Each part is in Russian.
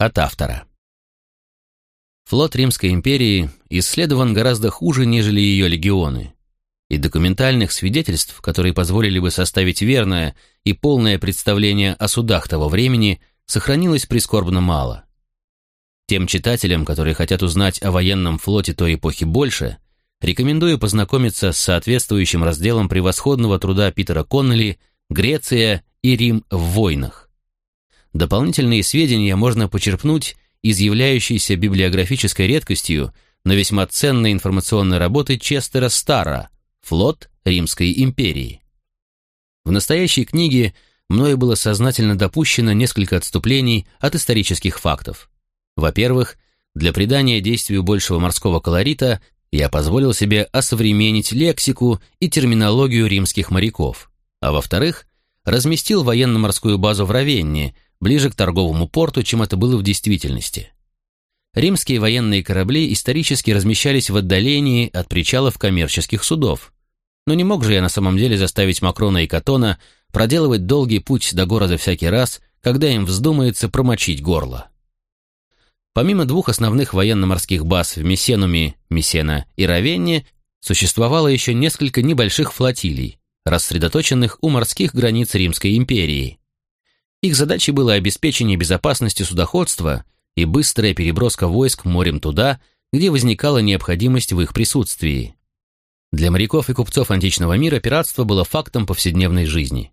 От автора. Флот Римской империи исследован гораздо хуже, нежели ее легионы, и документальных свидетельств, которые позволили бы составить верное и полное представление о судах того времени, сохранилось прискорбно мало. Тем читателям, которые хотят узнать о военном флоте той эпохи больше, рекомендую познакомиться с соответствующим разделом превосходного труда Питера Коннелли «Греция и Рим в войнах». Дополнительные сведения можно почерпнуть из являющейся библиографической редкостью, но весьма ценной информационной работы Честера Стара «Флот Римской империи». В настоящей книге мною было сознательно допущено несколько отступлений от исторических фактов. Во-первых, для придания действию большего морского колорита я позволил себе осовременить лексику и терминологию римских моряков, а во-вторых, разместил военно-морскую базу в Равенне, ближе к торговому порту, чем это было в действительности. Римские военные корабли исторически размещались в отдалении от причалов коммерческих судов. Но не мог же я на самом деле заставить Макрона и Катона проделывать долгий путь до города всякий раз, когда им вздумается промочить горло. Помимо двух основных военно-морских баз в Месенуме, Месена и Равенне, существовало еще несколько небольших флотилий, рассредоточенных у морских границ Римской империи. Их задачей было обеспечение безопасности судоходства и быстрая переброска войск морем туда, где возникала необходимость в их присутствии. Для моряков и купцов античного мира пиратство было фактом повседневной жизни.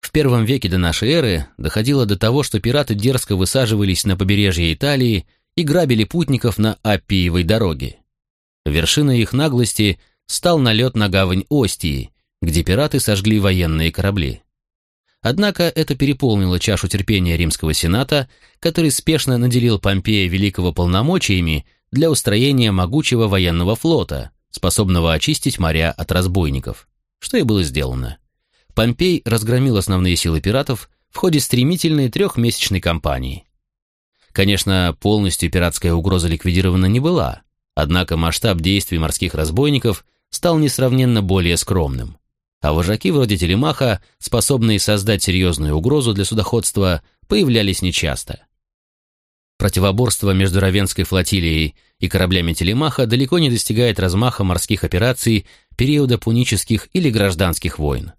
В первом веке до нашей эры доходило до того, что пираты дерзко высаживались на побережье Италии и грабили путников на Аппиевой дороге. Вершиной их наглости стал налет на гавань Остии, где пираты сожгли военные корабли. Однако это переполнило чашу терпения римского сената, который спешно наделил Помпея великого полномочиями для устроения могучего военного флота, способного очистить моря от разбойников, что и было сделано. Помпей разгромил основные силы пиратов в ходе стремительной трехмесячной кампании. Конечно, полностью пиратская угроза ликвидирована не была, однако масштаб действий морских разбойников стал несравненно более скромным а вожаки вроде Телемаха, способные создать серьезную угрозу для судоходства, появлялись нечасто. Противоборство между Равенской флотилией и кораблями Телемаха далеко не достигает размаха морских операций периода пунических или гражданских войн.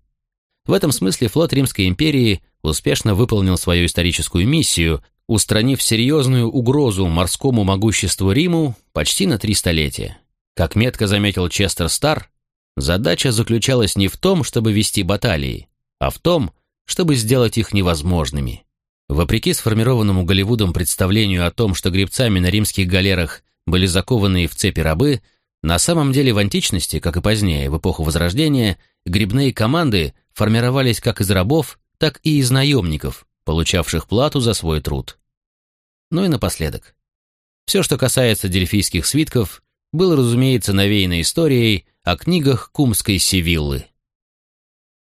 В этом смысле флот Римской империи успешно выполнил свою историческую миссию, устранив серьезную угрозу морскому могуществу Риму почти на три столетия. Как метко заметил Честер Стар, Задача заключалась не в том, чтобы вести баталии, а в том, чтобы сделать их невозможными. Вопреки сформированному Голливудом представлению о том, что гребцами на римских галерах были закованы в цепи рабы, на самом деле в античности, как и позднее, в эпоху Возрождения, грибные команды формировались как из рабов, так и из наемников, получавших плату за свой труд. Ну и напоследок. Все, что касается дельфийских свитков, было, разумеется, навеяно историей о книгах Кумской Севиллы.